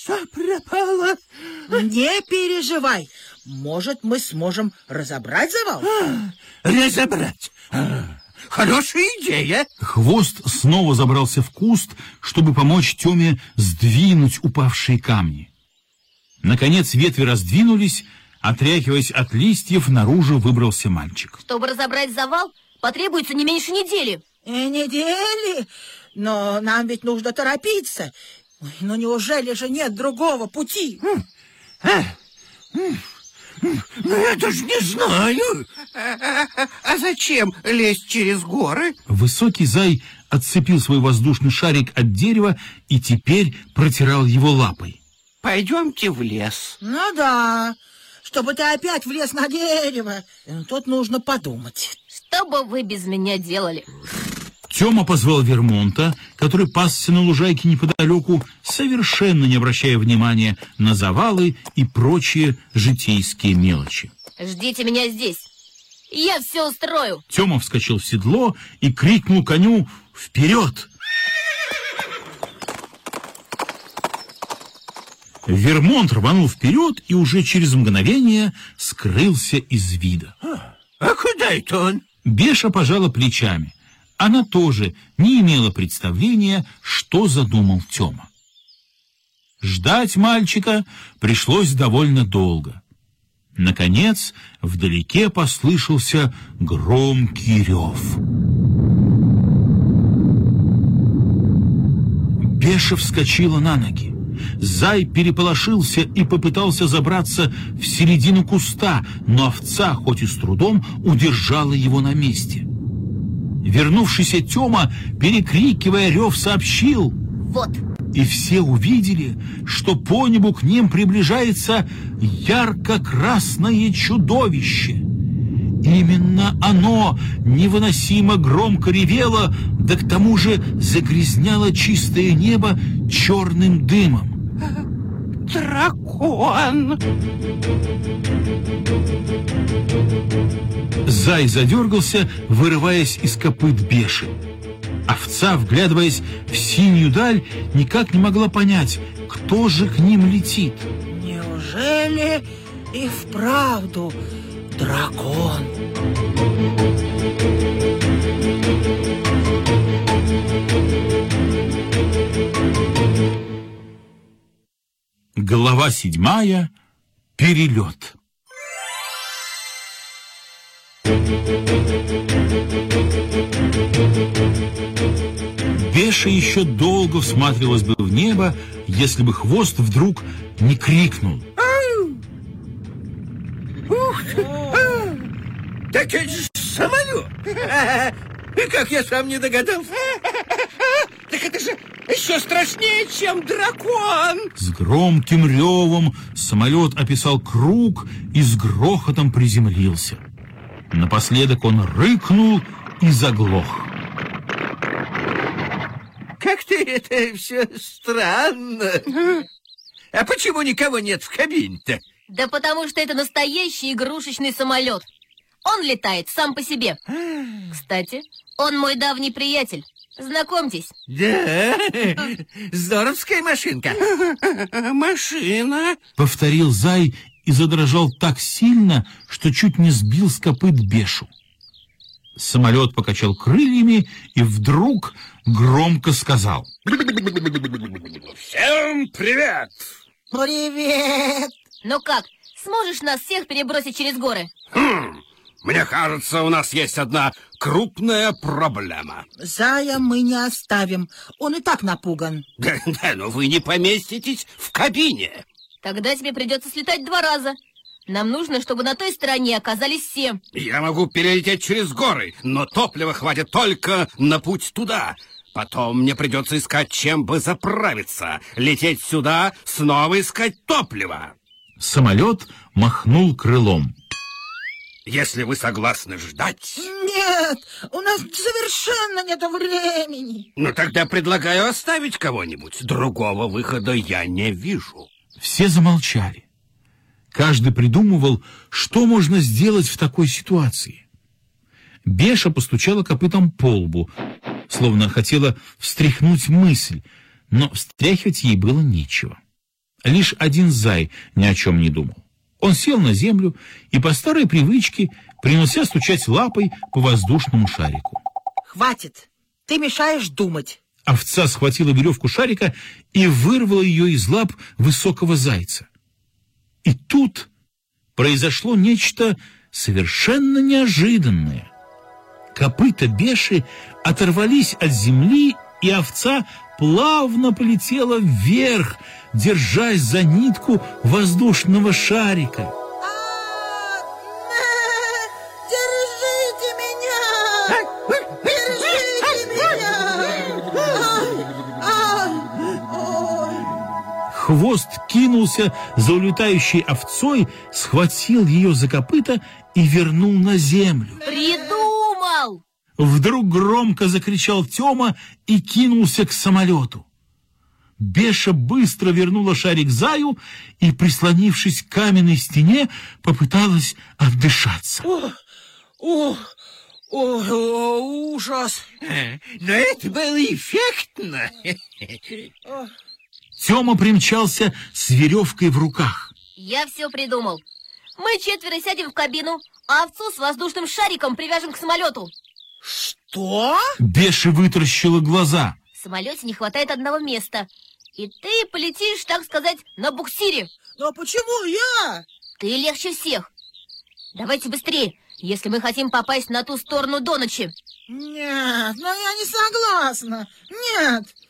все пропало. Не переживай. Может, мы сможем разобрать завал? А, разобрать? А, хорошая идея. Хвост снова забрался в куст, чтобы помочь Теме сдвинуть упавшие камни. Наконец ветви раздвинулись, отряхиваясь от листьев, наружу выбрался мальчик. Чтобы разобрать завал, потребуется не меньше недели. И э, недели? Но нам ведь нужно торопиться. Ну неужели же нет другого пути? А, ну, я даже не знаю. А, а, а зачем лезть через горы? Высокий зай отцепил свой воздушный шарик от дерева и теперь протирал его лапой. Пойдемте в лес. Ну да, чтобы ты опять влез на дерево. Тут нужно подумать. Что бы вы без меня делали? Тёма позвал Вермонта, который пасся на лужайке неподалеку, совершенно не обращая внимания на завалы и прочие житейские мелочи. Ждите меня здесь. Я все устрою. Тёма вскочил в седло и крикнул коню «Вперед!». Вермонт рванул вперед и уже через мгновение скрылся из вида. А, а куда это он? Беша пожала плечами. Она тоже не имела представления, что задумал Тёма. Ждать мальчика пришлось довольно долго. Наконец, вдалеке послышался громкий рев. Беша вскочила на ноги. Зай переполошился и попытался забраться в середину куста, но овца, хоть и с трудом, удержала его на месте. Вернувшийся Тёма, перекрикивая рев, сообщил. Вот. И все увидели, что по небу к ним приближается ярко-красное чудовище. Именно оно невыносимо громко ревело, да к тому же загрязняло чистое небо черным дымом. Дракон! Зай задергался, вырываясь из копыт беши. Овца, вглядываясь в синюю даль, никак не могла понять, кто же к ним летит. Неужели и вправду дракон? Глава седьмая. Перелет. Беша еще долго всматривалась бы в небо, если бы хвост вдруг не крикнул. Ух! Так это же самолет! И как я сам не догадался? Так это же еще страшнее, чем дракон! С громким ревом самолет описал круг и с грохотом приземлился. Напоследок он рыкнул и заглох. Как-то это все странно. А почему никого нет в кабине-то? Да потому что это настоящий игрушечный самолет. Он летает сам по себе. Кстати, он мой давний приятель. Знакомьтесь. Да, здоровская машинка. Машина. Повторил Зай и задрожал так сильно, что чуть не сбил с копыт бешу. Самолет покачал крыльями и вдруг громко сказал. Всем привет! Привет! Ну как, сможешь нас всех перебросить через горы? Хм, мне кажется, у нас есть одна крупная проблема. Зая мы не оставим. Он и так напуган. Да, да, но вы не поместитесь в кабине. Тогда тебе придется слетать два раза. Нам нужно, чтобы на той стороне оказались все. Я могу перелететь через горы, но топлива хватит только на путь туда. Потом мне придется искать, чем бы заправиться. Лететь сюда, снова искать топливо. Самолет махнул крылом. Если вы согласны ждать... Нет, у нас совершенно нет времени. Ну, тогда предлагаю оставить кого-нибудь. Другого выхода я не вижу. Все замолчали. Каждый придумывал, что можно сделать в такой ситуации. Беша постучала копытом по лбу, словно хотела встряхнуть мысль, но встряхивать ей было нечего. Лишь один зай ни о чем не думал. Он сел на землю и по старой привычке принялся стучать лапой по воздушному шарику. Хватит, ты мешаешь думать. Овца схватила веревку шарика и вырвала ее из лап высокого зайца. И тут произошло нечто совершенно неожиданное. Копыта Беши оторвались от земли, и овца плавно полетела вверх, держась за нитку воздушного шарика. А, Держите меня! Держите меня! А, а, ой. Хвост кинулся за улетающей овцой, схватил ее за копыта и вернул на землю. Придумал! Вдруг громко закричал Тёма и кинулся к самолету. Беша быстро вернула шарик Заю и, прислонившись к каменной стене, попыталась отдышаться. Ох, ох, ой, о, ужас! Но это было эффектно. Тёма примчался с веревкой в руках. Я все придумал. Мы четверо сядем в кабину, а овцу с воздушным шариком привяжем к самолету. Что? Беша вытаращила глаза. В самолете не хватает одного места. И ты полетишь, так сказать, на буксире. Но почему я? Ты легче всех. Давайте быстрее, если мы хотим попасть на ту сторону до ночи. Нет, но я не согласна. Нет,